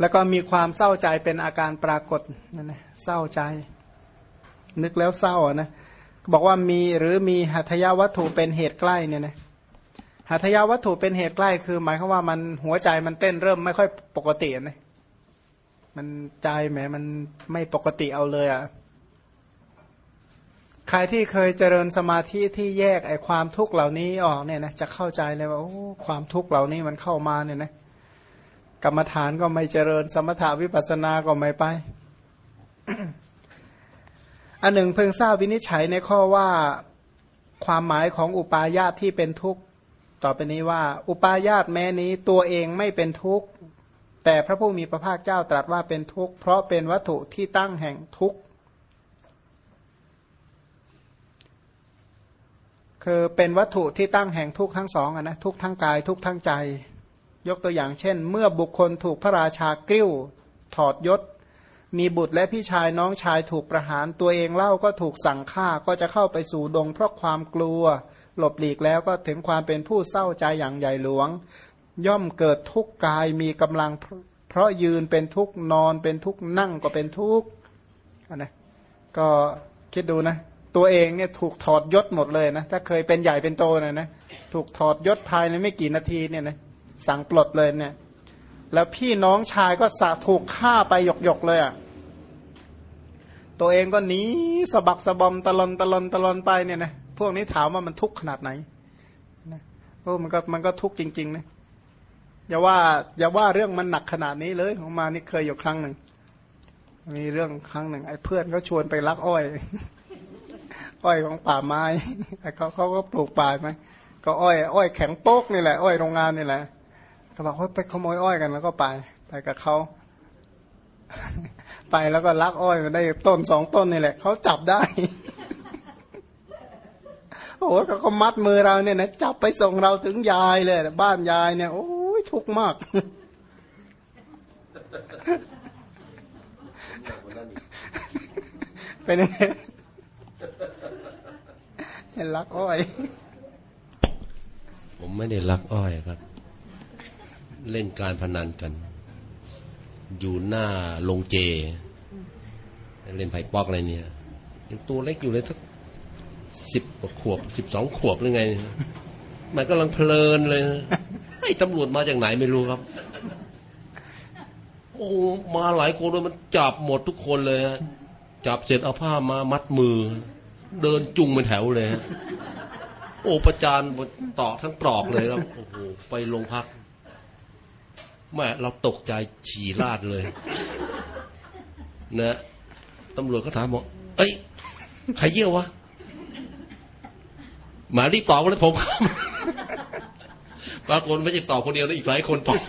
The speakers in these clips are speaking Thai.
แล้วก็มีความเศร้าใจเป็นอาการปรากฏนั่นนะเศร้าใจ นึกแล้วเศร้านะบอกว่ามีหรือมีหัตถยาวัตถุเป็นเหตุใกล้เนี่ยนะหัตถยาวัตถุเป็นเหตุใกล้คือ หมายความว่ามันหัวใจมันเต้นเริ่มไม่ค่อยปกตินะมันใจแหมมันไม่ปกติเอาเลยอะ่ะใครที่เคยเจริญสมาธิที่แยกไอ้ความทุกข์เหล่านี้ออกเนี่ยนะจะเข้าใจเลยว่าโอ้ความทุกข์เหล่านี้มันเข้ามาเนี่ยนะ กรรมฐานก็ไม่เจริญ สมถาวิปัสสนาก็ไม่ไป อันหนึ่งเพิ่งทราบวินิจฉัยในข้อว่าความหมายของอุปาญาตที่เป็นทุกข์ต่อไปนี้ว่า อุปาญาตแม้นี้ตัวเองไม่เป็นทุกข์แต่พระผู้มีพระภาคเจ้าตรัสว่าเป็นทุกข์เพราะเป็นวัตถุที่ตั้งแห่งทุกข์คือเป็นวัตถุที่ตั้งแห่งทุกข์ทั้งสองนะทุกข์ทั้งกายทุกข์ทั้งใจ ยกตัวอย่างเช่น เมื่อบุคคลถูกพระราชากริ้ว ถอดยศ มีบุตรและพี่ชายน้องชายถูกประหารตัวเองเล่าก็ถูกสั่งฆ่าก็จะเข้าไปสู่ดง เพราะความกลัว หลบหลีกแล้วก็ถึงความเป็นผู้เศร้าใจอย่างใหญ่หลวง ย่อมเกิดทุกข์กายมีกำลัง เพราะยืนเป็นทุกข์นอนเป็นทุกข์นั่งก็เป็นทุกข์นะก็คิดดูนะตัวเองเนี่ยถูกถอดยศหมดเลยนะถ้าเคยเป็นใหญ่เป็นโตนะนะถูกถอดยศภายในไม่กี่นาทีเนี่ยนะ สั่งปลดเลยเนี่ย แล้วพี่น้องชายก็สาถูกฆ่าไปหยกหยกเลยอะ่ะตัวเองก็หนีสะบักสะบอมตะลอนตะลอนตะลอนไปเนี่ยนะพวกนี้ถามว่ามันทุกข์ขนาดไหนนะโอ้มันก็มันก็ทุกข์จริงๆนะอย่าว่าอย่าว่าเรื่องมันหนักขนาดนี้เลยของมานี่เคยอยู่ครั้งหนึ่งมีเรื่องครั้งหนึ่งไอ้เพื่อนเขาชวนไปลักอ้อย อ้อยของป่าไม้เขาเขาก็ปลูกป่าไหมก็อ้อย อ้อยแข็งโป๊กนี่แหละ อ้อยโรงงานนี่แหละ เขาบอกว่าไปขโมยอ้อยกันแล้วก็ไปไปกับเขาไปแล้วก็ลักอ้อยมาได้ต้นสองต้นนี่แหละเขาจับได้โอ้เขาก็มัดมือเราเนี่ยนะจับไปส่งเราถึงยายเลย บ้านยายเนี่ย โอ้ยทุกข์มากเป็นยังไงเห็นลักอ้อย ผมไม่ได้ลักอ้อยครับ เล่นการพนันกัน อยู่หน้าลงเจ เล่นไพ่ปอกอะไรเนี่ยยังตัวเล็กอยู่เลยสักสิบกว่าขวบสิบสองขวบหรือไง มันกำลังเพลินเลยไอ้ตำรวจมาจากไหนไม่รู้ครับ โอ้มาหลายคนเลยมันจับหมดทุกคนเลยจับเสร็จเอาผ้ามามัดมือ เดินจุงเป็นแถวเลย โอ้ประจานตอกทั้งตรอกเลยครับโอ้โหไปโรงพัก แม่เราตกใจฉี่ลาดเลย นะตำรวจก็ถามบอกเอ้ยใครเยี่ยววะหมารีบตอบเลยผมปรากฏไม่ใช่ตอบคนเดียวแล้วอีกหลายคนตอบ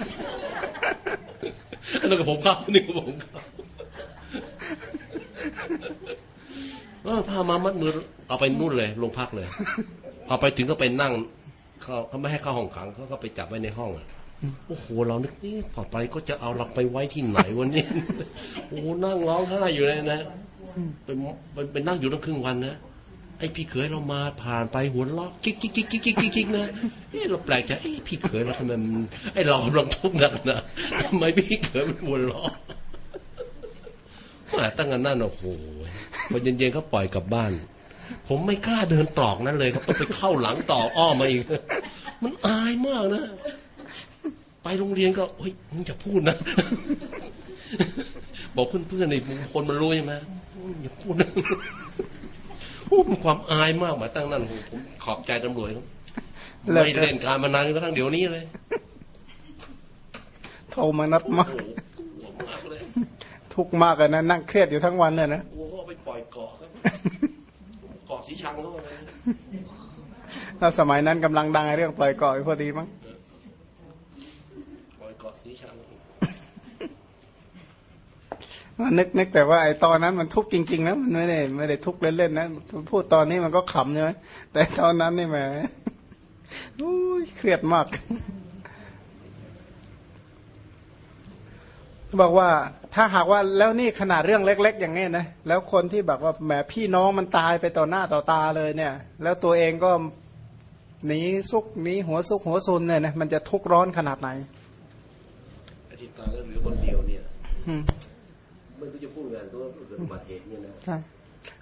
นั่นก็ผมครับนี่ก็ผมครับพามามัดมือเอาไปนู่นเลยโรงพักเลย เอาไปถึงก็ไปนั่งเขาเขาไม่ให้เข้าห้องขังเขาก็ไปจับไว้ในห้องอะ โอ้โหเรานึกนี่พอไปก็จะเอาเราไปไว้ที่ไหนวันนี้โอ้นั่งร้องไห้อยู่เลยนะเป็นเป็นนั่งอยู่ตั้งครึ่งวันนะไอพี่เขยเรามาผ่านไปหัวเราะกิ๊กกิ๊กกิ๊กกิ๊กกิ๊กกิ๊กนะเอเราแปลกใจไอพี่เขยเราทำไมไอเรากำลังทุกข์หนักนะทำไมพี่เขยมันหัวเราะตั้งกันนั่นโอ้โหพอเย็นๆเขาปล่อยกลับบ้าน ผมไม่กล้าเดินตรอกนั้นเลยครับต้องไปเข้าหลังต่ออ้อมมาอีก มันอายมากนะ ไปโรงเรียนก็เฮ้ยมึงจะพูดนะ บอกเพื่อนๆในคนมันรู้ใช่ไหมอย่าพูดนะพูดมันความอายมากมาตั้งนั้นผมขอบใจตำรวจครับไม่เล่นการมานานก็ทั้งเดี๋ยวนี้เลยโทรมานัดมากทุกข์มากเลยนะนั่งเครียดอยู่ทั้งวันเลยนะโอ้ไปปล่อยเกาะเกาะสีชังเขาไถ้าสมัยนั้นกำลังดังเรื่องปล่อยเกาะพอดีมั้งปล่อยเกาะสีชัง นึกนึกแต่ว่าไอ้ตอนนั้นมันทุกข์จริงๆนะมันไม่ได้ไม่ได้ทุกข์เล่นๆนะพูดตอนนี้มันก็ขำใช่ไหมแต่ตอนนั้นนี่แหมเครียดมากบอกว่าถ้าหากว่าแล้วนี่ขนาดเรื่องเล็ก ๆ อย่างนี้นะแล้วคนที่แบบว่าแหมพี่น้องมันตายไปต่อหน้าต่อตาเลยเนี่ย แล้วตัวเองก็หนีซุกหนีหัวซุกหัวซุนเนี่ยนะมันจะทุกข์ร้อนขนาดไหนอาทิตย์ตายแล้วเหลือคนเดียวเนี่ย กิดอุบัติเหตุเนี่ยนะใช่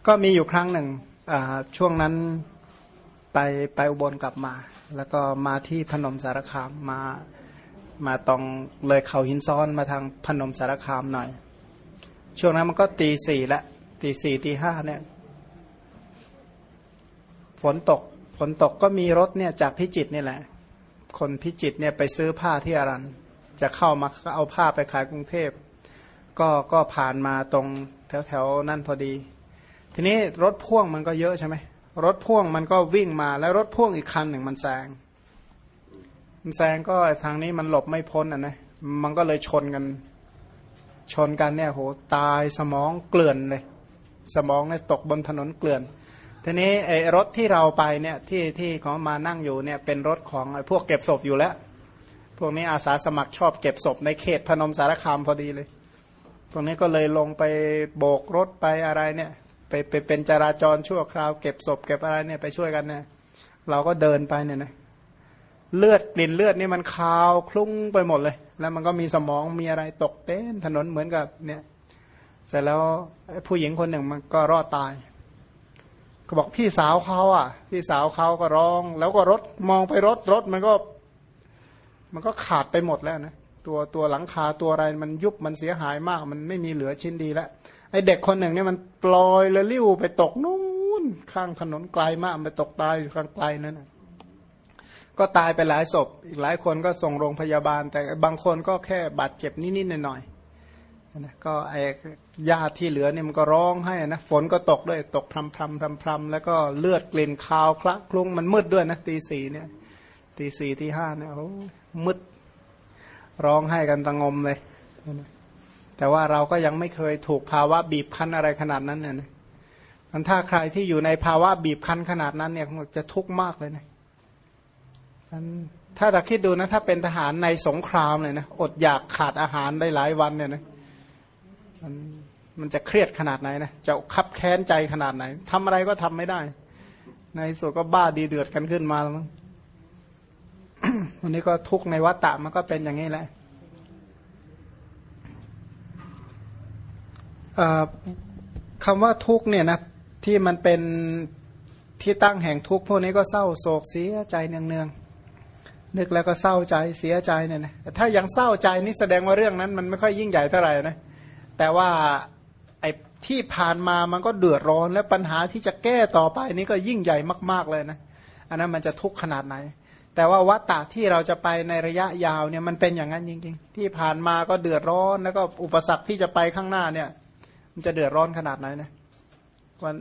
ก็มีอยู่ครั้งหนึ่งช่วงนั้นไปไปอุบลกลับมา แล้วก็มาที่พนมสารคามมามาตรงเลยเขาหินซ้อนมาทางพนมสารคามหน่อย ช่วงนั้นมันก็ตีสี่ละตีสี่ตีห้าเนี่ย ฝนตกฝนตกก็มีรถเนี่ยจากพิจิตรนี่แหละ คนพิจิตรเนี่ยไปซื้อผ้าที่อารันจะเข้ามาเอาผ้าไปขายกรุงเทพ ก็ก็ผ่านมาตรง แถวแถวๆนั่นพอดี ทีนี้รถพ่วงมันก็เยอะใช่ไหมรถพ่วงมันก็วิ่งมาแล้วรถพ่วงอีกคันหนึ่งมันแซงมันแซงก็ทางนี้มันหลบไม่พ้นอะนะมันก็เลยชนกัน ชนกันเนี่ยโหตายสมองเกลื่อนเลย สมองเนี่ยตกบนถนนเกลื่อนทีนี้ไอ้รถที่เราไปเนี่ยที่ที่ของมานั่งอยู่เนี่ยเป็นรถของไอ้พวกเก็บศพอยู่แล้ว พวกนี้อาสาสมัครชอบเก็บศพในเขตพนมสารคามพอดีเลย ตรงนี้ก็เลยลงไปโบกรถไปอะไรเนี่ย ไปไปเป็นจราจรชั่วคราวเก็บศพเก็บอะไรเนี่ยไปช่วยกันเนี่ยเราก็เดินไปเนี่ยนะเลือดกลิ่นเลือดนี่มันคาวคลุ้งไปหมดเลย แล้วมันก็มีสมองมีอะไรตกเต็มถนนเหมือนกับเนี่ย เสร็จแล้วผู้หญิงคนหนึ่งมันก็รอดตาย ก็บอกพี่สาวเขาอะ พี่สาวเขาก็ร้อง แล้วก็รถมองไปรถรถมันก็ มันก็ขาดไปหมดแล้วนะ ตัวตัวหลังคาตัวอะไรมันยุบมันเสียหายมาก มันไม่มีเหลือชิ้นดีแล้วไอ้เด็กคนหนึ่งเนี่ยมันปลอยแล้วลิ้วไปตกนู่นข้างถนนไกลมากไปตกตายอยู่ข้างไกลนั่นก็ตายไปหลายศพ อีกหลายคนก็ส่งโรงพยาบาล แต่บางคนก็แค่บาดเจ็บนิดๆหน่อยๆนะก็ไอ้ญาติที่เหลือเนี่ยมันก็ร้องให้นะฝนก็ตกด้วยตกพรำพรำพรำพรำแล้วก็เลือดกลิ่นคาวคละคลุ้งมันมืดด้วยนะตีสี่เนี่ยตีสี่ตีห้าเนี่ยโอ้มืด ร้องให้กันระงมเลย แต่ว่าเราก็ยังไม่เคยถูกภาวะบีบคั้นอะไรขนาดนั้นเนี่ยนะมันถ้าใครที่อยู่ในภาวะบีบคั้นขนาดนั้นเนี่ยจะทุกข์มากเลยนะมันถ้าเราคิดดูนะถ้าเป็นทหารในสงครามเลยนะอดอยากขาดอาหารได้หลายวันเนี่ยนะมันมันจะเครียดขนาดไหนนะจะคับแค้นใจขนาดไหนทำอะไรก็ทำไม่ได้ ในสุดก็บ้าดีเดือดกันขึ้นมาแล้วมั้ง วันนี้ก็ทุกในวัฏฏะมันก็เป็นอย่างนี้แหละคำว่าทุกเนี่ยนะที่มันเป็นที่ตั้งแห่งทุกพวกนี้ก็เศร้าโศกเสียใจเนืองๆนึกแล้วก็เศร้าใจเสียใจเนี่ยนะแต่ถ้ายังเศร้าใจนี่แสดงว่าเรื่องนั้น มันไม่ค่อยยิ่งใหญ่เท่าไหร่นะแต่ว่าไอ้ที่ผ่านมามันก็เดือดร้อนและปัญหาที่จะแก้ต่อไปนี่ก็ยิ่งใหญ่มาก ๆเลยนะอันนั้นมันจะทุกข์ขนาดไหน แต่ว่าวัตตะที่เราจะไปในระยะยาวเนี่ยมันเป็นอย่างนั้นจริงๆ ที่ผ่านมาก็เดือดร้อนแล้วก็อุปสรรคที่จะไปข้างหน้าเนี่ย มันจะเดือดร้อนขนาดไหนนะวัน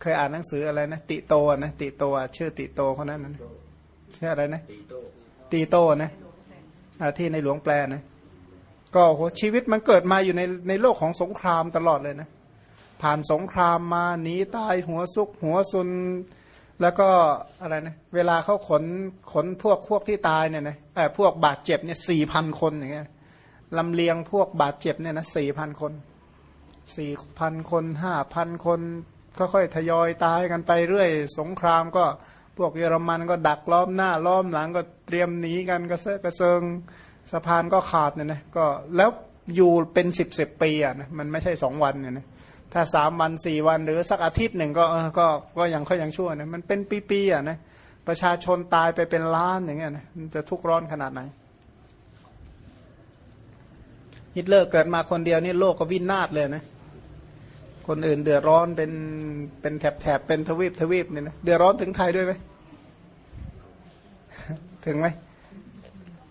เคยอ่านหนังสืออะไรนะติโตนะติโตชื่อติโตคนนั้นนะชื่ออะไรนะตีโตนะที่ในหลวงแปลนะก็โหชีวิตมันเกิดมาอยู่ในในโลกของสงครามตลอดเลยนะ ผ่านสงครามมาหนีตายหัวซุกหัวซุน แล้วก็อะไรนะเวลาเขาขนขนพวกพวกที่ตายเนี่ยนะเออพวกบาดเจ็บเนี่ยสี่พันคนอย่างเงี้ยลำเลียงพวกบาดเจ็บเนี่ยนะสี่พันคนสี่พันคนห้าพันคนค่อยๆทยอยตายกันไปเรื่อย สงครามก็พวกเยอรมันก็ดักล้อมหน้าล้อมหลังก็เตรียมหนีกันกระเซาะกระเซิงสะพานก็ขาดเนี่ยนะก็แล้วอยู่เป็นสิบสิบปีอะนะมันไม่ใช่สองวันเนี่ยนะ ถ้าสามวันสี่วันหรือสักอาทิตย์หนึ่งก็ก็ก็ยังค่อยยังชั่วนะมันเป็นปีๆอะนะประชาชนตายไปเป็นล้านอย่างเงี้ยนะมันจะทุกข์ร้อนขนาดไหนฮิตเลอร์เกิดมาคนเดียวนี่โลกก็วินาศเลยนะคนอื่นเดือดร้อนเป็นเป็นแถบแถบเป็นทวีปทวีปเนี่ยนะเดือดร้อนถึงไทยด้วยไหมถึงไหม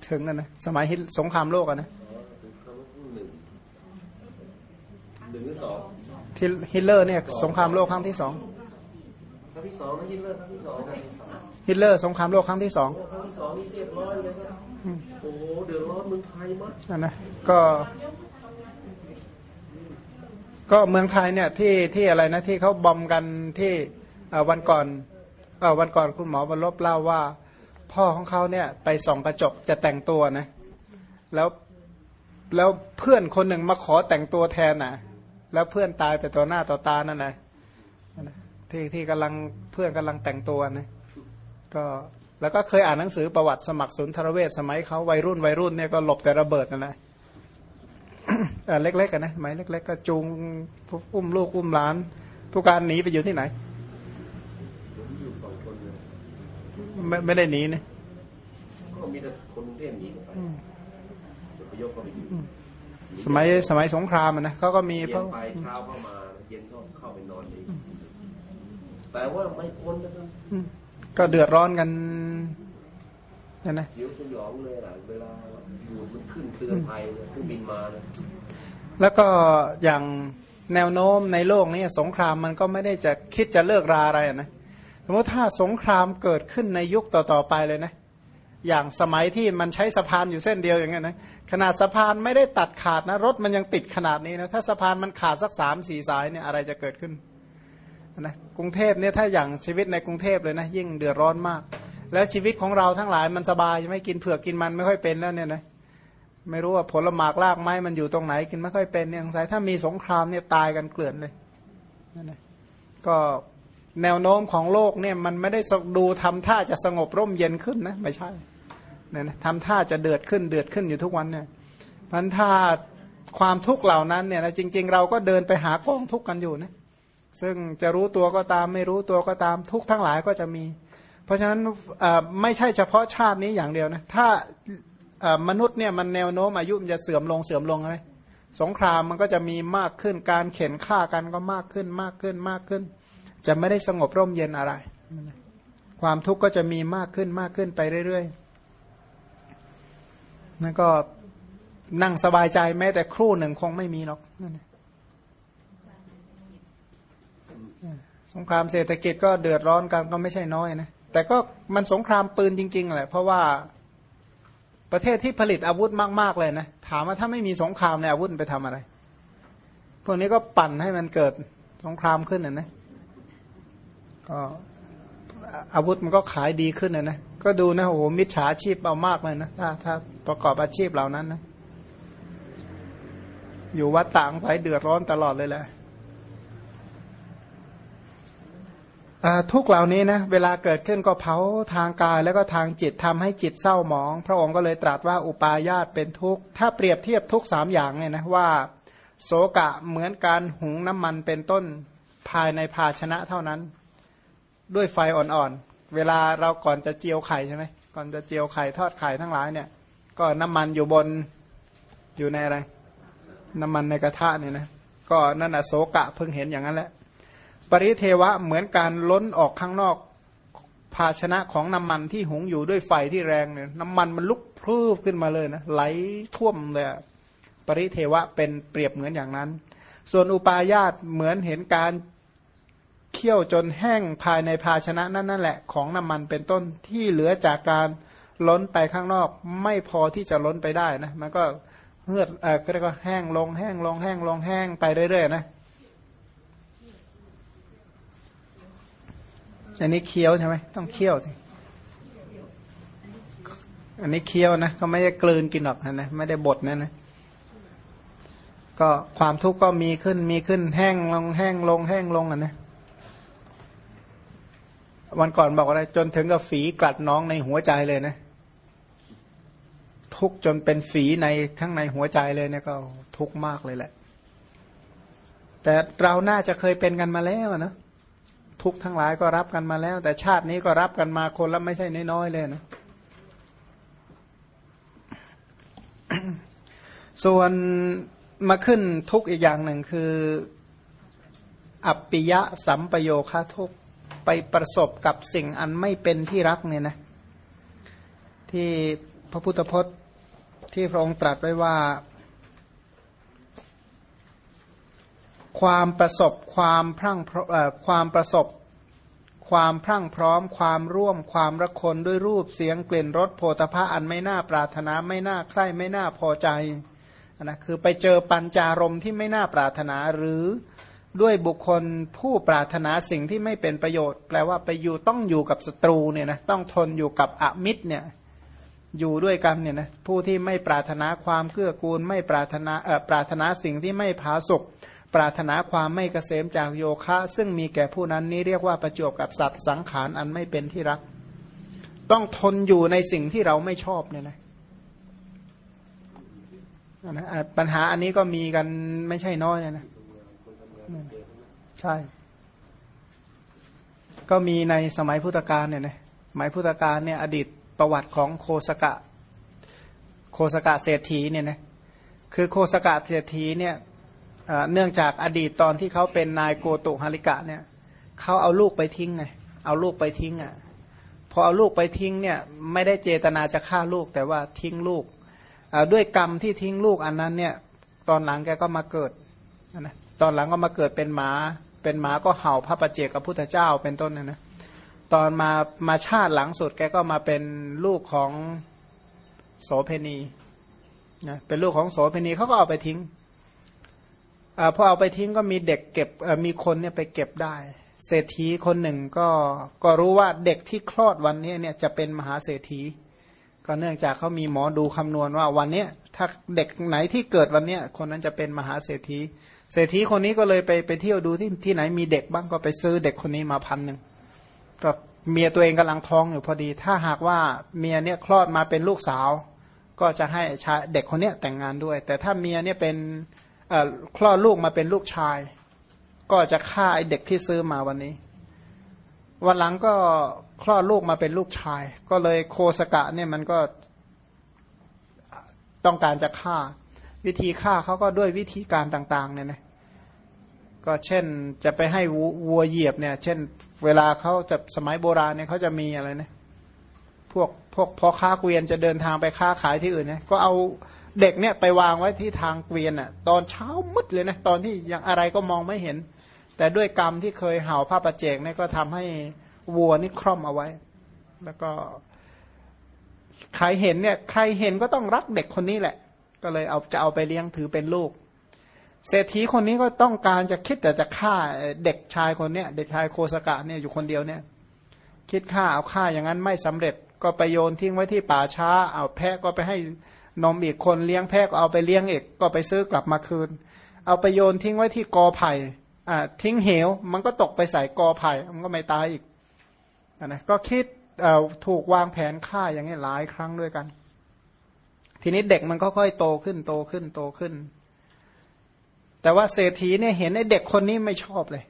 ถึงกันนะสมัยฮิตสงครามโลกอะนะหนึ่งหนึ่งหรือสอง ที่ฮิตเลอร์เนี่ยสงครามโลกครั้งที่สองครั้งที่สองนะฮิตเลอร์ครั้งที่สองนะฮิตเลอร์สงครามโลกครั้งที่สองครั้งที่สองนี่เรียบร้อยเลยครับโอ้โหเดือดร้อนเมืองไทยมากนั่นนะก็ก็เมืองไทยเนี่ยที่ที่อะไรนะที่เขาบอมกันที่เอ่อวันก่อนเอ่อวันก่อนคุณหมอบรรลบเล่าว่า พ่อของเขาเนี่ยไปส่องกระจกจะแต่งตัวนะ แล้วแล้วเพื่อนคนหนึ่งมาขอแต่งตัวแทนน่ะ แล้วเพื่อนตายไปต่อหน้าต่อตานั่นนะนั่นนะที่ที่กำลังเพื่อนกำลังแต่งตัวนะก็แล้วก็เคยอ่านหนังสือประวัติสมัครศูนย์ทรเวศสมัยเขาวัยรุ่นวัยรุ่นเนี่ยก็หลบแต่ระเบิดนั่นแหละเอ่อเล็กๆกันนะสมัยเล็ก ๆ ก็จูงอุ้มลูกอุ้มหลาน ผู้การหนีไปอยู่ที่ไหนผมอยู่สองคนเลยไม่ไม่ได้หนีนะก็มีแต่คนกรุงเทพหนีออกไปเดี๋ยวไปยกก็ไปอยู่ สมัยสมัยสงครามอะนะเขาก็มีเย็เพราะนไปเช้าเข้ามาเย็นก็เข้าไปนอนอีกแต่ว่าไม่พ้นนะอืมก็เดือดร้อนกันนะนะเสียวสยองเลยหลังเวลาอยู่มันขึ้นเตือนภัยเลยเครื่องบินมาเนี่ยแล้วก็อย่างแนวโน้มในโลกนี้สงครามมันก็ไม่ได้จะคิดจะเลิกราอะไรอะนะสมมติถ้าสงครามเกิดขึ้นในยุคต่อๆไปเลยนะ อย่างสมัยที่มันใช้สะพานอยู่เส้นเดียวอย่างเงี้ยนะขนาดสะพานไม่ได้ตัดขาดนะรถมันยังติดขนาดนี้นะถ้าสะพานมันขาดสักสามสี่สายเนี่ยอะไรจะเกิดขึ้นนะกรุงเทพเนี่ยถ้าอย่างชีวิตในกรุงเทพเลยนะยิ่งเดือดร้อนมาก แล้วชีวิตของเราทั้งหลายมันสบายไม่กินเผือกกินมันไม่ค่อยเป็นแล้วเนี่ยนะไม่รู้ว่าผลหมากรากไม้มันอยู่ตรงไหนกินไม่ค่อยเป็นเนี่ยสงสัยถ้ามีสงครามเนี่ยตายกันเกลื่อนเลยนั่นนะก็ แนวโน้มของโลกเนี่ยมันไม่ได้ดูทำท่าจะสงบร่มเย็นขึ้นนะไม่ใช่เนี่ยนะทำท่าจะเดือดขึ้นเดือดขึ้นอยู่ทุกวันเนี่ยพันถ้าความทุกข์เหล่านั้นเนี่ยนะจริง ๆ เราก็เดินไปหากองทุกข์กันอยู่นะซึ่งจะรู้ตัวก็ตามไม่รู้ตัวก็ตามทุกทั้งหลายก็จะมี เพราะฉะนั้นไม่ใช่เฉพาะชาตินี้อย่างเดียวนะถ้ามนุษย์เนี่ยมันแนวโน้มอายุมันจะเสื่อมลงเสื่อมลงไหมสงครามมันก็จะมีมากขึ้นการเข็นฆ่ากันก็มากขึ้นมากขึ้นมากขึ้น จะไม่ได้สงบร่มเย็นอะไร ความทุกข์ก็จะมีมากขึ้นมากขึ้นไปเรื่อยๆนั่นก็นั่งสบายใจแม้แต่ครู่หนึ่งคงไม่มีหรอกนั่นสงครามเศรษฐกิจก็เดือดร้อนกันก็ไม่ใช่น้อยนะ แต่ก็มันสงครามปืนจริงๆแหละเพราะว่าประเทศที่ผลิตอาวุธมากๆเลยนะ ถามว่าถ้าไม่มีสงครามในอาวุธไปทำอะไร พวกนี้ก็ปั่นให้มันเกิดสงครามขึ้นนะนะ ก็อาวุธมันก็ขายดีขึ้นนะนะ ก็ดูนะโอ้โหมิจฉาชีพเอามากเลยนะถ้าถ้าประกอบอาชีพเหล่านั้นนะ อยู่วัดต่างไปเดือดร้อนตลอดเลยแหละทุกเหล่านี้นะเวลาเกิดขึ้นก็เผาทางกายแล้วก็ทางจิตทำให้จิตเศร้าหมอง พระองค์ก็เลยตรัสว่าอุปาญาตเป็นทุกข์ ถ้าเปรียบเทียบทุกสามอย่างเนี่ยนะว่า โสกะเหมือนการหุงน้ำมันเป็นต้นภายในภาชนะเท่านั้น ด้วยไฟอ่อนๆ เวลาเราก่อนจะเจียวไข่ใช่ไหมก่อนจะเจียวไข่ทอดไข่ทั้งหลายเนี่ย ก็น้ำมันอยู่บนอยู่ในอะไร น้ำมันในกระทะเนี่ยนะก็นั่นอโศกะเพิ่งเห็นอย่างนั้นแหละ ปริเทวะเหมือนการล้นออกข้างนอก ภาชนะของน้ำมันที่หุงอยู่ด้วยไฟที่แรงเนี่ยน้ำมันมันลุกพรูบขึ้นมาเลยนะไหลท่วมเลยปริเทวะเป็นเปรียบเหมือนอย่างนั้น ส่วนอุปาญาตเหมือนเห็นการ เคี่ยวจนแห้งภายในภาชนะนั่นนั่นแหละของน้ำมันเป็นต้นที่เหลือจากการล้นไปข้างนอก ไม่พอที่จะล้นไปได้นะมันก็เหือดเออก็เรียกว่าแห้งลงแห้งลงแห้งลงแห้งไปเรื่อยๆนะอันนี้เคี้ยวใช่ไหมต้องเคี้ยวสิอันนี้เคี้ยวนะก็ไม่ได้กลืนกินหรอกนะไม่ได้บดนะนะก็ความทุกข์ก็มีขึ้นมีขึ้นแห้งลงแห้งลงแห้งลงอะนะ วันก่อนบอกอะไร จนถึงกับฝีกลัดน้องในหัวใจเลยนะ ทุกจนเป็นฝีในข้งในหัวใจเลยเนี่ยก็ทุกมากเลยแหละ แต่เราน่าจะเคยเป็นกันมาแล้วนะทุกทั้งหลายก็รับกันมาแล้ว แต่ชาตินี้ก็รับกันมาคนละไม่ใช่น้อยๆเลยนะส่วนมาขึ้นทุกอีกอย่างหนึ่งคือ อัปปิยะสัมปโยคะทุกข ไปประสบกับสิ่งอันไม่เป็นที่รักเนี่ยนะที่พระพุทธพจน์ที่พระองค์ตรัสไว้ว่า ความประสบความพรั่งความประสบ ความพรั่งพร้อม ความร่วมความระคนด้วยรูปเสียงกลิ่นรสโพธภะอันไม่น่าปรารถนาไม่น่าใคร่ไม่น่าพอใจนะคือไปเจอปัญจารมที่ไม่น่าปรารถนาหรือ ด้วยบุคคลผู้ปรารถนาสิ่งที่ไม่เป็นประโยชน์ แปลว่าไปอยู่ต้องอยู่กับศัตรูเนี่ยนะต้องทนอยู่กับอมิตรเนี่ยอยู่ด้วยกันเนี่ยนะผู้ที่ไม่ปรารถนาความเกื้อกูล ไม่ปรารถนาเอ่อปรารถนาสิ่งที่ไม่ผาสุกปรารถนาความไม่เกษมจากโยคะ ซึ่งมีแก่ผู้นั้นนี้เรียกว่าประจวบกับสัตว์สังขารอันไม่เป็นที่รัก ต้องทนอยู่ในสิ่งที่เราไม่ชอบเนี่ยนะปัญหาอันนี้ก็มีกันไม่ใช่น้อยเลยนะ ใช่ ก็มีในสมัยพุทธกาลเนี่ยนะสมัยพุทธกาลเนี่ยอดีตประวัติของโคสกะ โคสกะเศรษฐีเนี่ยนะคือโคสกะเศรษฐีเนี่ยเนื่องจากอดีตตอนที่เขาเป็นนายโกตุฮาริกะเนี่ยเขาเอาลูกไปทิ้งไงเอาลูกไปทิ้งอะพอเอาลูกไปทิ้งเนี่ยไม่ได้เจตนาจะฆ่าลูกแต่ว่าทิ้งลูกด้วยกรรมที่ทิ้งลูกอันนั้นเนี่ยตอนหลังแกก็มาเกิดนะ ตอนหลังก็มาเกิดเป็นหมา เป็นหมาก็เห่าพระประเจกับพุทธเจ้าเป็นต้นนะนะตอนมามาชาติหลังสุดแกก็มาเป็นลูกของโสเพณีนะเป็นลูกของโสเพณีเขาก็เอาไปทิ้งอพอเอาไปทิ้งก็มีเด็กเก็บมีคนเนี่ยไปเก็บได้ เศรษฐีคนหนึ่งก็ก็รู้ว่าเด็กที่คลอดวันนี้เนี่ยจะเป็นมหาเศรษฐี ก็เนื่องจากเขามีหมอดูคำนวณว่าวันเนี้ยถ้าเด็กไหนที่เกิดวันเนี้ยคนนั้นจะเป็นมหาเศรษฐี เศรษฐีคนนี้ก็เลยไปไปเที่ยวดูที่ที่ไหนมีเด็กบ้างก็ไปซื้อเด็กคนนี้มาพันหนึ่งก็เมียตัวเองกำลังท้องอยู่พอดี ถ้าหากว่าเมียเนี่ยคลอดมาเป็นลูกสาว ก็จะให้ชายเด็กคนนี้แต่งงานด้วย แต่ถ้าเมียเนี่ยเป็นคลอดลูกมาเป็นลูกชาย ก็จะฆ่าไอเด็กที่ซื้อมาวันนี้ วันหลังก็คลอดลูกมาเป็นลูกชาย ก็เลยโคสกะเนี่ยมันก็ต้องการจะฆ่า วิธีฆ่าเขาก็ด้วยวิธีการต่างๆเนี่ยนะก็เช่นจะไปให้วัวเหยียบเนี่ย เช่น เวลาเขาจะสมัยโบราณเนี่ยเขาจะมีอะไรนะพวกพวกพอค้าเกวียนจะเดินทางไปค้าขายที่อื่นเนี่ยก็เอาเด็กเนี่ยไปวางไว้ที่ทางเกวียนอะ ตอนเช้ามืดเลยนะตอนที่ยังอะไรก็มองไม่เห็น แต่ด้วยกรรมที่เคยเห่าผ้าประเจกเนี่ยก็ทำให้วัวนี่คล่อมเอาไว้ แล้วก็ใครเห็นเนี่ย ใครเห็นก็ต้องรักเด็กคนนี้แหละ ก็เลยเอาจะเอาไปเลี้ยงถือเป็นลูก เศรษฐีคนนี้ก็ต้องการจะคิดแต่จะฆ่าเด็กชายคนเนี้ยเด็กชายโคสกะเนี่ยอยู่คนเดียวเนี่ย คิดฆ่าเอาฆ่าอย่างนั้นไม่สำเร็จก็ไปโยนทิ้งไว้ที่ป่าช้า เอาแพะก็ไปให้นมอีกคนเลี้ยงแพะก็เอาไปเลี้ยงอีกก็ไปซื้อกลับมาคืน เอาไปโยนทิ้งไว้ที่กอไผ่อ่าทิ้งเหว มันก็ตกไปใส่กอไผ่มันก็ไม่ตายอีกนะก็คิดถูกวางแผนฆ่าอย่างนี้หลายครั้งด้วยกัน ทีนี้เด็กมันก็ค่อยโตขึ้นโตขึ้นโตขึ้น แต่ว่าเศรษฐีเนี่ยเห็นไอ้เด็กคนนี้ไม่ชอบเลย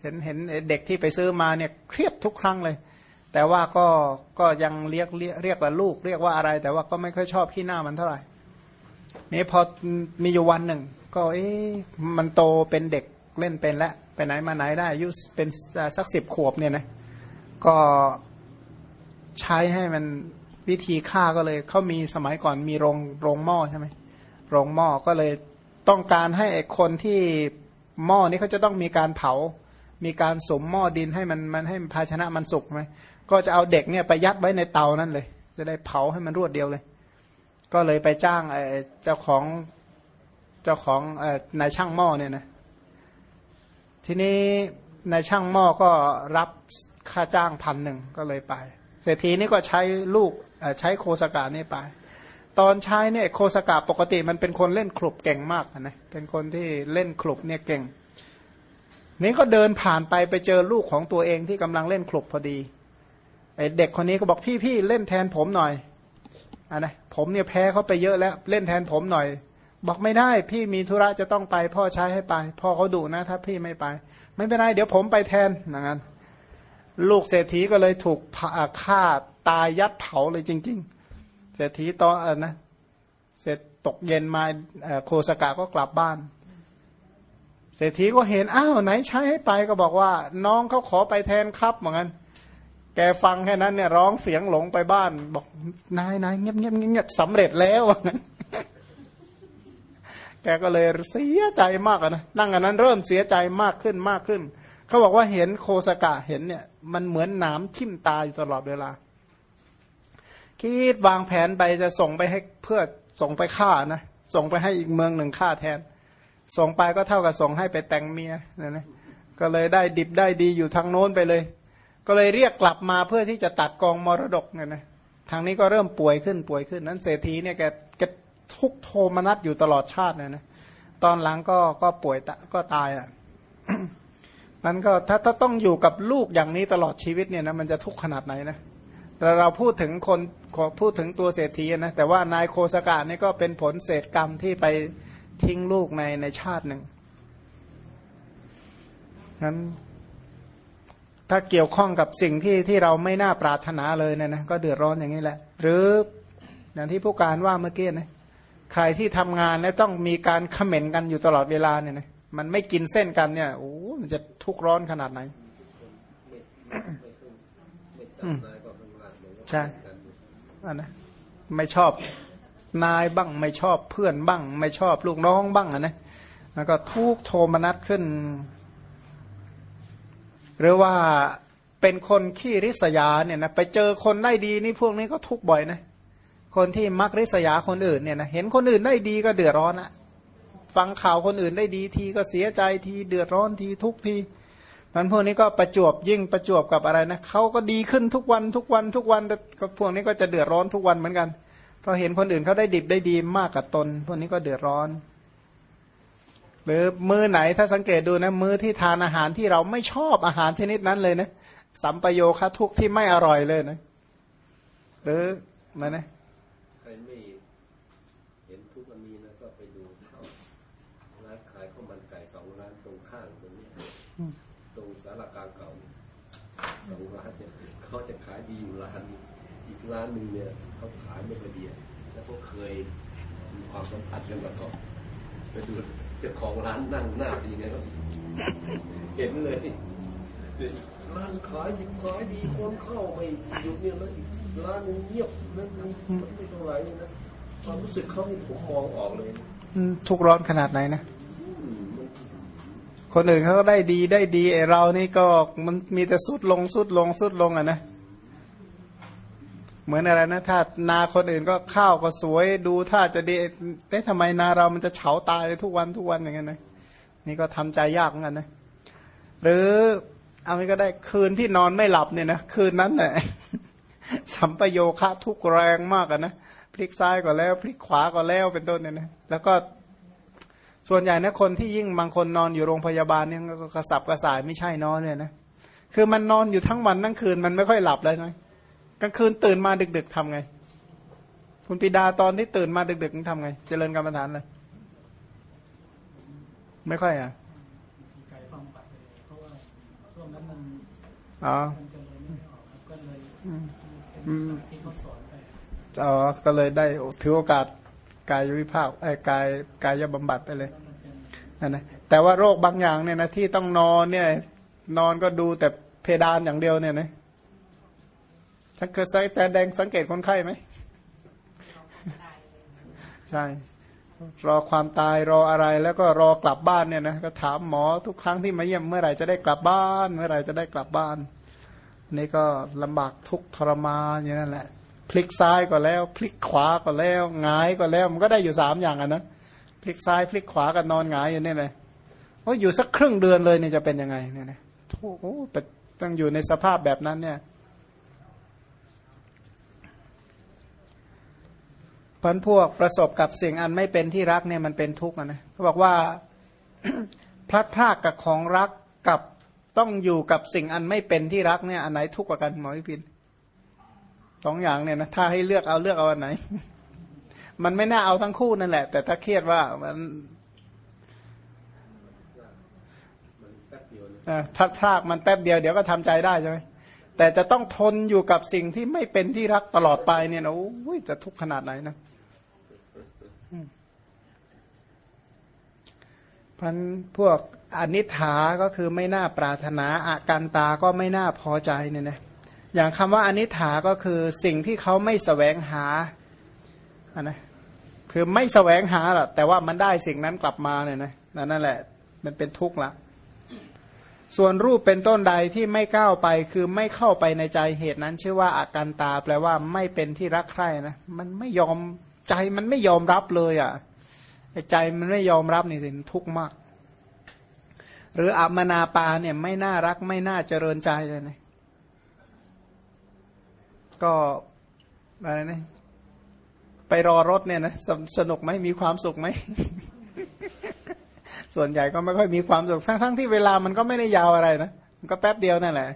เห็นเห็นเด็กที่ไปซื้อมาเนี่ยเครียดทุกครั้งเลย แต่ว่าก็ก็ยังเรียกเรียกเรียกว่าลูก เรียกว่าอะไร แต่ว่าก็ไม่ค่อยชอบขี้หน้ามันเท่าไหร่นี่พอมีอยู่วันหนึ่ง ก็เอ๊ะมันโตเป็นเด็กเล่นเป็นแล้วไปไหนมาไหนได้อายุเป็นสักสิบขวบเนี่ยนะก็ใช้ให้มัน วิธีฆ่าก็เลยเขามีสมัยก่อนมีโรงโรงหม้อใช่ไหมโรงหม้อก็เลยต้องการให้คนที่หม้อนี้เขาจะต้องมีการเผา มีการสมหม้อดินให้มันมันให้ภาชนะมันสุกไหมก็จะเอาเด็กเนี่ยไปยัดไว้ในเตานั่นเลย จะได้เผาให้มันรวดเดียวเลย ก็เลยไปจ้างเจ้าของเจ้าของนายช่างหม้อเนี่ยนะทีนี้นายช่างหม้อก็รับค่าจ้างพันหนึ่งก็เลยไป เศรษฐีนี่ก็ใช้ลูกใช้โคสกานี่ไป ตอนใช้เนี่ยโคสกาปกติมันเป็นคนเล่นคลุบเก่งมากนะเป็นคนที่เล่นคลุบเนี่ยเก่ง นี่ก็เดินผ่านไปไปเจอลูกของตัวเองที่กำลังเล่นคลุบพอดีไอเด็กคนนี้ก็บอกพี่พี่เล่นแทนผมหน่อยอ่านะผมเนี่ยแพ้เขาไปเยอะแล้วเล่นแทนผมหน่อย บอกไม่ได้พี่มีธุระจะต้องไป พ่อใช้ให้ไป พ่อเขาดุนะถ้าพี่ไม่ไป ไม่เป็นไรเดี๋ยวผมไปแทนอย่างนั้น ลูกเศรษฐีก็เลยถูกฆ่าตายยัดเผาเลยจริง ๆ เศรษฐีตอนนะเสร็จตกเย็นมาโคสกาก็กลับบ้าน เศรษฐีก็เห็นอ้าวไหนใช้ให้ไปก็บอกว่า น้องเขาขอไปแทนครับเหมือนกันแกฟังแค่นั้นเนี่ยร้องเสียงหลงไปบ้าน บอกนายนายเงียบเงียบเงียบสำเร็จแล้วแกก็เลยเสียใจมากนะนั่งอันนั้นเริ่มเสียใจมากขึ้นมากขึ้น เขาบอกว่าเห็นโคสกะเห็นเนี่ย มันเหมือนหนามทิ่มตาอยู่ตลอดเวลา คิดวางแผนไปจะส่งไปให้เพื่อส่งไปฆ่านะส่งไปให้อีกเมืองหนึ่งฆ่าแทน ส่งไปก็เท่ากับส่งให้ไปแต่งเมียนะนะก็เลยได้ดิบได้ดีอยู่ทางโน้นไปเลย ก็เลยเรียกกลับมาเพื่อที่จะตัดกองมรดกเนี่ยนะทางนี้ก็เริ่มป่วยขึ้นป่วยขึ้นนั้นเศรษฐีเนี่ยแกแกทุกโทมนัสอยู่ตลอดชาติเนี่ยนะตอนหลังก็ก็ป่วยก็ตายอะ มันก็ถ้าถ้าต้องอยู่กับลูกอย่างนี้ตลอดชีวิตเนี่ยนะมันจะทุกข์ขนาดไหนนะเราเราพูดถึงคนขอพูดถึงตัวเศรษฐีนะแต่ว่านายโคสกะนี่ก็เป็นผลเศษกรรมที่ไปทิ้งลูกในในชาติหนึ่งนั้นถ้าเกี่ยวข้องกับสิ่งที่ที่เราไม่น่าปรารถนาเลยเนี่ยนะก็เดือดร้อนอย่างนี้แหละ หรืออย่างที่ผู้การว่าเมื่อกี้นะใครที่ทำงานแล้วต้องมีการเขม่นกันอยู่ตลอดเวลาเนี่ยนะ มันไม่กินเส้นกันเนี่ยโอ้มันจะทุกข์ร้อนขนาดไหนใช่อันนะไม่ชอบนายบ้างไม่ชอบเพื่อนบ้าง ไม่ชอบลูกน้องบ้างอะนะแล้วก็ทุกโทมนัสขึ้น หรือว่าเป็นคนขี้ริษยาเนี่ยนะไปเจอคนได้ดีนี่พวกนี้ก็ทุกบ่อยนะ คนที่มักริษยาคนอื่นเนี่ยนะเห็นคนอื่นได้ดีก็เดือดร้อนอะ ฟังข่าวคนอื่นได้ดีทีก็เสียใจทีเดือดร้อนทีทุกทีมันพวกนี้ก็ประจวบยิ่งประจวบกับอะไรนะเขาก็ดีขึ้นทุกวันทุกวันทุกวันแต่ก็พวกนี้ก็จะเดือดร้อนทุกวันเหมือนกันเพราะเห็นคนอื่นเขาได้ดิบได้ดีมากกับตน พวกนี้ก็เดือดร้อน หรือมือไหนถ้าสังเกตดูนะมือที่ทานอาหารที่เราไม่ชอบอาหารชนิดนั้นเลยนะสัมปโยคะทุกที่ไม่อร่อยเลยนะ หรือมันนะ ใครไม่เห็นทุกวันนี้นะก็ไปดูเขาร้านขายข้าวมันไก่สองร้านตรงข้างตรงนี้ตรงสารกลางเก่านี่สองร้านเนี่ยเขาจะขายดีอยู่ร้านนี้อีก ร้านหนึ่งเนี่ยเขาขายไม่ค่อยดีอะแล้วก็เคยมีความสัมพันธ์กันกับเขาไปดูเจ้าของร้านนั่งหน้าดีไงก็เห็นเลยร้านขายดีขายดีคนเข้าไม่หยุดเนี่ยแล้วอีกร้านเงียบนั่นมันไม่เท่าไหร่นะความรู้สึกเขานี่ผมมองออกเลยทุกร้อนขนาดไหนนะคนอื่นเขาก็ได้ดีได้ดีไอเรานี่ก็มันมีแต่สุดลงสุดลงสุดลงอะนะ เหมือนอะไรนะถ้านาคนอื่นก็ข้าวก็สวยดูถ้าจะดีเอ๊ะทำไมนาเรามันจะเฉาตายทุกวันทุกวันอย่างเงี้ยนะนี่ก็ทำใจยากเหมือนกันนะหรือเอาไี้ก็ได้คืนที่นอนไม่หลับเนี่ยนะคืนนั้นแหละสัมปโยคะทุกแรงมากอะนะพลิกซ้ายก็แล้ว พลิกขวาก็แล้วเป็นต้นเนี่ยนะแล้วก็ส่วนใหญ่นะคนที่ยิ่งบางคนนอนอยู่โรงพยาบาลเนี่ยก็กระสับกระส่ายไม่ใช่นอนเนี่ยนะคือมันนอนอยู่ทั้งวันทั้งคืนมันไม่ค่อยหลับเลยนะ กลางคืนตื่นมาดึก ๆทำไง คุณปิดาตอนที่ตื่นมาดึกๆทำไง เจริญกรรมฐานเลยไม่ค่อยอะไก่ฟังปัดเลยเพราะว่าช่วงนั้นมันอ๋อมันจะเลยไม่ออกครับก็เลยอืมเป็นอืมศาสตร์ที่เขาสอนไปอ๋อ ก็เลยได้ถือโอกาสกายวิภาคไอ้ยกายกายบำบัดไปเลยแล้วมันเป็นนั่นนะแต่ว่าโรคบางอย่างเนี่ยนะที่ต้องนอนเนี่ย นอนก็ดูแต่เพดานอย่างเดียวเนี่ยนะ ถ้าเกิดไซแต่แดงสังเกตคนไข้ไหมใช่ รอความตายรออะไรแล้วก็รอกลับบ้านเนี่ยนะก็ถามหมอทุกครั้งที่มาเยี่ยมเมื่อไหร่จะได้กลับบ้าน เมื่อไหร่จะได้กลับบ้าน นี่ก็ลำบากทุกทรมานอย่างนั้นแหละ พลิกซ้ายก็แล้ว พลิกขวาก็แล้วหงายก็แล้ว มันก็ได้อยู่สามอย่างอะนะพลิกซ้ายพลิกขวากับนอนหงายอยู่นี่เลยว่าอยู่สักครึ่งเดือนเลยเนี่ยจะเป็นยังไงเนี่ยนะโอ้โหแต่ต้องอยู่ในสภาพแบบนั้นเนี่ย พันพวกประสบกับสิ่งอันไม่เป็นที่รักเนี่ยมันเป็นทุกข์อะนะเขาบอกว่าพลัดพรากกับของรักกับต้องอยู่กับสิ่งอันไม่เป็นที่รักเนี่ยอันไหนทุกข์กว่ากันหมอวิพินสองอย่างเนี่ยนะถ้าให้เลือกเอาเลือกเอาอันไหน มันไม่น่าเอาทั้งคู่นั่นแหละ แต่ถ้าเครียดว่ามันมันแป๊บเดียวนะเอ่อพลัดพรากมันแป๊บเดียวเดี๋ยวก็ทำใจได้ใช่ไหม แต่จะต้องทนอยู่กับสิ่งที่ไม่เป็นที่รักตลอดไปเนี่ยนะโอ้ยจะทุกข์ขนาดไหนนะพันพวกอนิถาก็คือไม่น่าปรารถนาอาการตาก็ไม่น่าพอใจเนี่ยนะอย่างคำว่าอนิถาก็คือสิ่งที่เขาไม่แสวงหาอะนะคือไม่แสวงหาหรอกแต่ว่ามันได้สิ่งนั้นกลับมาเนี่ยนะนั่นแหละ มันเป็นทุกข์ละ ส่วนรูปเป็นต้นใดที่ไม่ก้าวไปคือไม่เข้าไปในใจเหตุนั้น ชื่อว่าอาการตาแปลว่าไม่เป็นที่รักใคร่นะมันไม่ยอมใจมันไม่ยอมรับเลยอะ่ะใจมันไม่ยอมรับนี่สิทุกข์มาก หรืออัมนาปาเนี่ยไม่น่ารักไม่น่าเจริญใจเลยนะก็อะไรนะไปรอรถเนี่ยนะสสนุกไหมมีความสุขไหม ส่วนใหญ่ก็ไม่ค่อยมีความสุขทั้งทั้งที่เวลามันก็ไม่ได้ยาวอะไรนะมันก็แป๊บเดียวนั่นแหละ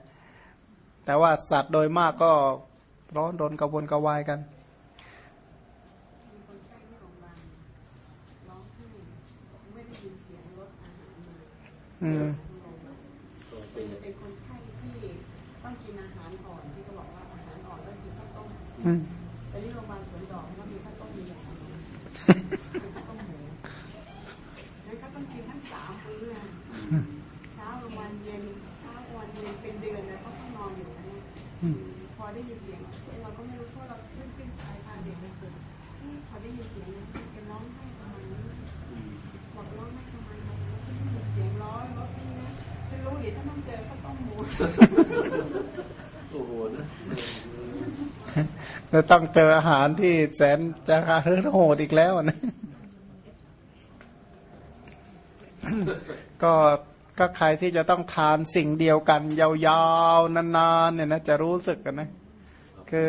แต่ว่าสัตว์โดยมากก็ร้อนรนกระวนกระวายกันมีคนไข้ที่โรงพยาบาลร้องไห้ไม่ได้ยินเสียงรถอาหารเลยอืมเป็นเป็นคนไข้ที่ต้องกินอาหารอ่อนที่เขาบอกว่าอาหารอ่อนก็คือข้าวต้ม ต้องเจอข้าต้มหมูโอ้โหนะต้องเจออาหารที่แสนจะโหดอีกแล้วนะ ก็ก็ใครที่จะต้องทานสิ่งเดียวกัน ยาวๆ นานๆเนี่ยนะจะรู้สึกกันนะ คือ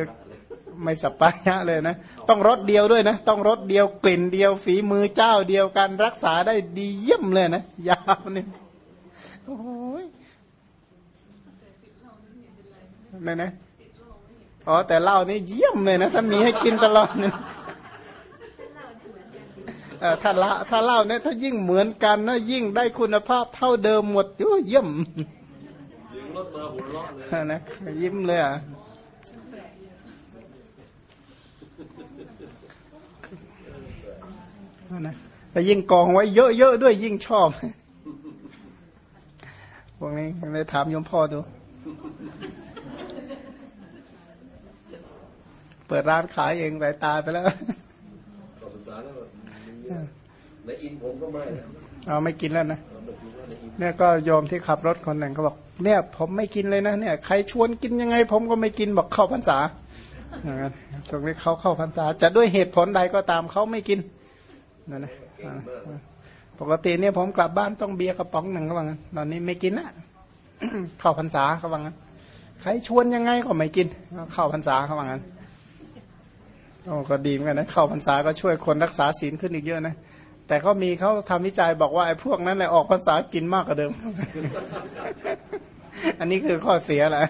ไม่สัปปายะเลยนะ ต้องรสเดียวด้วยนะ ต้องรสเดียวกลิ่นเดียวฝีมือเจ้าเดียวกัน รักษาได้ดีเยี่ยมเลยนะ ยาวเนี่ยโอ้ย นี่นนะอ๋อแต่เหล้านี่เยี่ยมเลยนะถ้ามีให้กินตลอดเนี่ยเออถ้าละถ้าเหล้าเนี่ยถ้ายิ่งเหมือนกันนะยิ่งได้คุณภาพเท่าเดิมหมดเยี่ยมเสียงรถมาหัวเราะยนะยิ้มเลยอะนะแต่ยิ่งกองไว้เยอะๆด้วยยิ่งชอบพวกนี้เลยถามยมพ่อดู เปิดร้านขายเองสายตาไปแล้วขอภาษาแล้วในอินผมก็ไม่นะเอาไม่กินแล้วนะเอาไม่กินว่าในอินเนี่ยก็โยมที่ขับรถคนหนึ่งก็บอก เนี่ย ผมไม่กินเลยนะเนี่ยใครชวนกินยังไง ผมก็ไม่กินบอกเข้าพรรษาอย่างนั้นตรงนี้เขาเข้าพรรษา จะด้วยเหตุผลใดก็ตามเขาไม่กินนั่นนะปกติเนี่ยผมกลับบ้านต้องเบียร์กระป๋องหนึ่งก็ว่างั้นตอนนี้ไม่กินละเข้าพรรษาเขาว่างั้นใครชวนยังไงก็ไม่กินเข้าพรรษาเขาว่างั้น โอ้ก็ดีเหมือนกันนะเข้าพรรษาก็ช่วยคนรักษาศีลขึ้นอีกเยอะนะแต่ก็มีเขาทำวิจัยบอกว่าไอ้พวกนั้นแหละออกพรรษากินมากกว่าเดิม อันนี้คือข้อเสียแหละ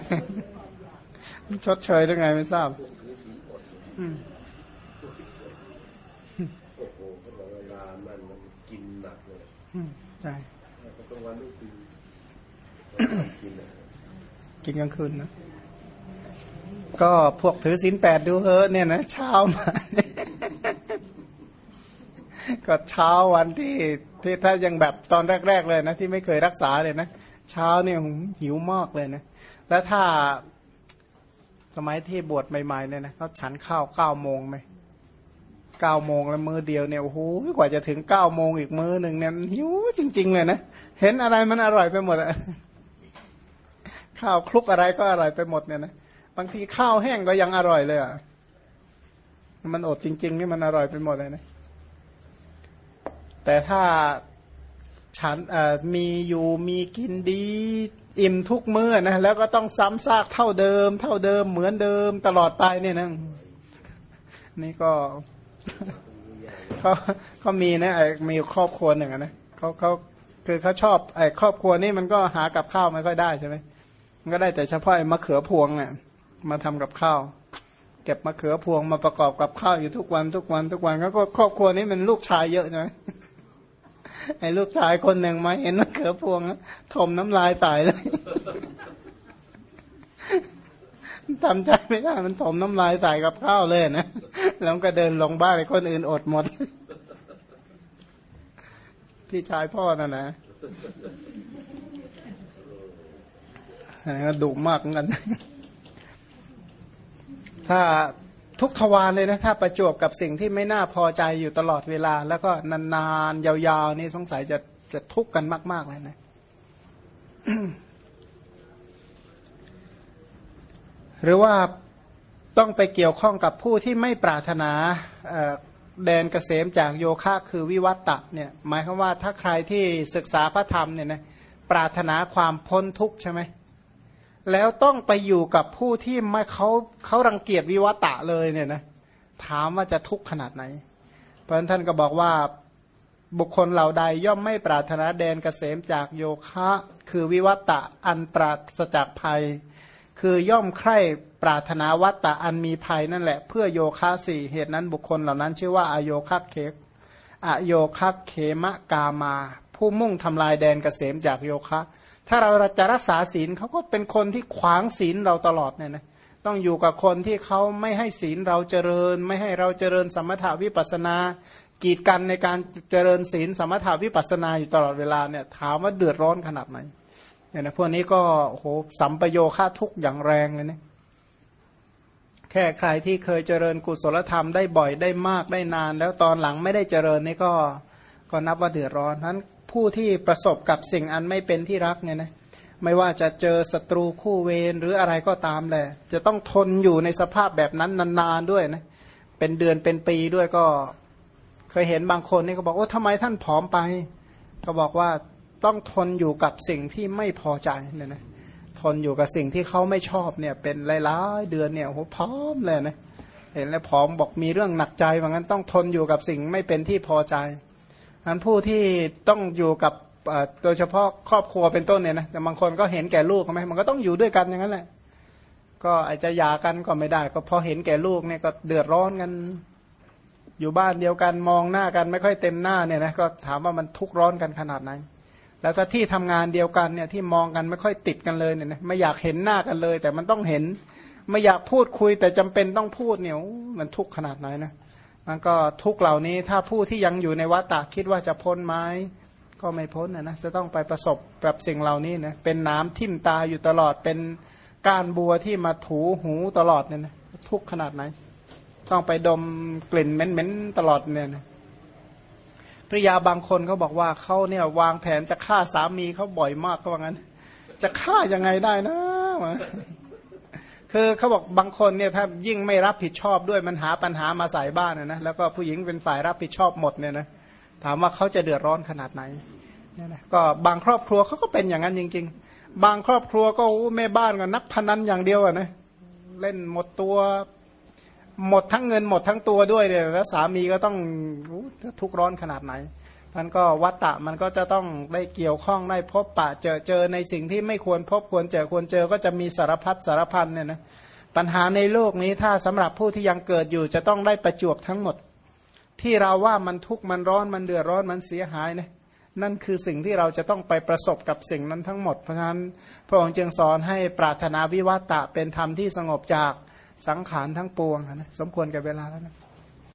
ชดเชยหรือไงไม่ทราบอืมโอ้โหเขาบอกเวลานั่นมันกินหนักเลยอืมใช่ก็ต้องวันนี้กินกินอะกินกลางคืนนะ ก็พวกถือศีลแปดดูเฮอเนี่ยนะเช้ามาก็เช้าวันที่ที่ถ้ายังแบบตอนแรก ๆ เลยนะ ที่ไม่เคยรักษาเลยนะเช้าเนี่ยหิวมากเลยนะ แล้วถ้าสมัยที่บวชใหม่ๆเนี่ยนะเขาฉันข้าวเก้าโมงไหมเก้าโมงแล้วมือเดียวเนี่ยโอ้โหกว่าจะถึงเก้าโมงอีกมือหนึ่งเนี่ยหิวจริง ๆ เลยนะเห็นอะไรมันอร่อยไปหมดอะข้าวคลุกอะไรก็อร่อยไปหมดเนี่ยนะ บางทีข้าวแห้งก็ยังอร่อยเลยอะมันอดจริง ๆ นี่มันอร่อยไปหมดเลยนะ แต่ถ้าฉันมีอยู่มีกินดีอิ่มทุกมื้อนะแล้วก็ต้องซ้ำซากเท่าเดิม เท่าเดิมเหมือนเดิมตลอดไปเนี่ยนะนี่ก็เขาเขามีนะไอ้มีครอบครัวหนึ่งนะเขาเขาคือเขาชอบไอ้ครอบครัวนี่มันก็หากับข้าวไม่ค่อยได้ใช่ไหมมันก็ได้แต่เฉพาะไอ้มะเขือพวงเนี่ย มาทำกับข้าวเก็บมะเขือพวงมาประกอบกับข้าวอยู่ทุกวันทุกวันทุกวันแล้วก็ครอบครัวนี้มันลูกชายเยอะใช่ไหมไอ้ลูกชายคนหนึ่งมาเห็นมะเขือพวงถมน้ำลายตายเลยทำใจไม่ได้มันถมน้ำลายใส่กับข้าวเลยนะแล้วก็เดินลงบ้านไอ้คนอื่นอดหมด พี่ชายพ่อน่ะนะดุมากเหมือนกัน ถ้าทุกทวารเลยนะถ้าประจวบกับสิ่งที่ไม่น่าพอใจอยู่ตลอดเวลา แล้วก็นานๆยาวๆนี่สงสัยจะจะทุกข์กันมาก ๆ เลยนะหรือว่าต้องไปเกี่ยวข้องกับผู้ที่ไม่ปรารถนาเอ่อแดนเกษมจากโยคะคือวิวัตตะเนี่ยหมายความว่าถ้าใครที่ศึกษาพระธรรมเนี่ยนะปรารถนาความพ้นทุกข์ใช่ไหม แล้วต้องไปอยู่กับผู้ที่ไม่เขาเขารังเกียจวิวัตะเลยเนี่ยนะถามว่าจะทุกข์ขนาดไหน เพราะฉะนั้นท่านก็บอกว่าบุคคลเหล่าใดย่อมไม่ปรารถนาแดนเกษมจากโยคะ คือวิวัตะอันปราศจากภัย คือย่อมใคร่ปรารถนาวัตตะอันมีภัยนั่นแหละ เพื่อโยคะสี่เหตุนั้นบุคคลเหล่านั้น ชื่อว่าอโยคะเคอโยคะเขมะกามา ผู้มุ่งทำลายแดนเกษมจากโยคะ ถ้าเราจะรักษาศีลเขาก็เป็นคนที่ขวางศีลเราตลอดเนี่ยนะต้องอยู่กับคนที่เขาไม่ให้ศีลเราเจริญ ไม่ให้เราเจริญสมถาวิปัสนา กีดกันในการเจริญศีลสมถาวิปัสนาอยู่ตลอดเวลาเนี่ยถามว่าเดือดร้อนขนาดไหนเนี่ยนะพวกนี้ก็โหสัมปโยค่าทุกข์อย่างแรงเลยเนี่ยแค่ใครที่เคยเจริญกุศลธรรมได้บ่อยได้มากได้นาน แล้วตอนหลังไม่ได้เจริญนี่ก็ก็นับว่าเดือดร้อนนั้น ผู้ที่ประสบกับสิ่งอันไม่เป็นที่รักเนี่ยนะไม่ว่าจะเจอศัตรูคู่เวรหรืออะไรก็ตามแหละจะต้องทนอยู่ในสภาพแบบนั้นนานๆด้วยนะเป็นเดือนเป็นปีด้วยก็ เคยเห็นบางคนนี่ก็บอกว่าทำไมท่านผอมไป ก็บอกว่าต้องทนอยู่กับสิ่งที่ไม่พอใจเนี่ยนะทนอยู่กับสิ่งที่เขาไม่ชอบเนี่ย เป็นหลายๆเดือนเนี่ยโอ้โหพร้อมเลยนะเห็นแล้วผอมบอกมีเรื่องหนักใจว่างั้นต้องทนอยู่กับสิ่งไม่เป็นที่พอใจ อันผู้ที่ต้องอยู่กับโดยเฉพาะครอบครัวเป็นต้นเนี่ยนะแต่บางคนก็เห็นแก่ลูกใช่ไหมมันก็ต้องอยู่ด้วยกันอย่างนั้นแหละก็อาจจะหย่ากันก็ไม่ได้ ก็พอเห็นแก่ลูกเนี่ยก็เดือดร้อนกัน อยู่บ้านเดียวกันมองหน้ากันไม่ค่อยเต็มหน้าเนี่ยนะก็ถามว่ามันทุกข์ร้อนกันขนาดไหนแล้วก็ที่ทำงานเดียวกันเนี่ยที่มองกันไม่ค่อยติดกันเลยเนี่ยนะไม่อยากเห็นหน้ากันเลย แต่มันต้องเห็น ไม่อยากพูดคุยแต่จำเป็นต้องพูดเนี่ยมันทุกข์ขนาดไหนนะ มันก็ทุกเหล่านี้ถ้าผู้ที่ยังอยู่ในวัฏฏะคิดว่าจะพ้นไหมก็ไม่พ้นนะนะจะต้องไปประสบกับสิ่งเหล่านี้นะเป็นน้ำทิ่มตาอยู่ตลอดเป็นก้านบัวที่มาถูหูตลอดเนี่ยนะทุกขนาดไหน ต้องไปดมกลิ่นเหม็นๆตลอดเนี่ยนะภริยาบางคนเขาบอกว่าเขาเนี่ยวางแผนจะฆ่าสามีเขาบ่อยมากเขาว่างั้น จะฆ่ายังไงได้นะ คือเขาบอกบางคนเนี่ยถ้ายิ่งไม่รับผิดชอบด้วยมันหาปัญหามาใส่บ้านนะแล้วก็ผู้หญิงเป็นฝ่ายรับผิดชอบหมดเนี่ยนะถามว่าเขาจะเดือดร้อนขนาดไหนเนี่ยนะก็บางครอบครัวเขาก็เป็นอย่างนั้นจริง ๆ บางครอบครัวก็แม่บ้านก็นักพนันอย่างเดียวอะนะเล่นหมดตัวหมดทั้งเงินหมดทั้งตัวด้วยเนี่ยแล้วสามีก็ต้องทุกร้อนขนาดไหน มันก็วัตตะมันก็จะต้องได้เกี่ยวข้องได้พบปะเจอเจอในสิ่งที่ไม่ควรพบควรเจอควรเจอก็จะมีสารพัดสารพันเนี่ยนะปัญหาในโลกนี้ถ้าสำหรับผู้ที่ยังเกิดอยู่จะต้องได้ประจวบทั้งหมด ที่เราว่ามันทุกข์มันร้อนมันเดือดร้อนมันเสียหายนะนั่นคือสิ่งที่เราจะต้องไปประสบกับสิ่งนั้นทั้งหมด เพราะฉะนั้นพระองค์จึงสอนให้ปรารถนาวิวัตะเป็นธรรมที่สงบจากสังขารทั้งปวงนะสมควรกับเวลาแล้วนะ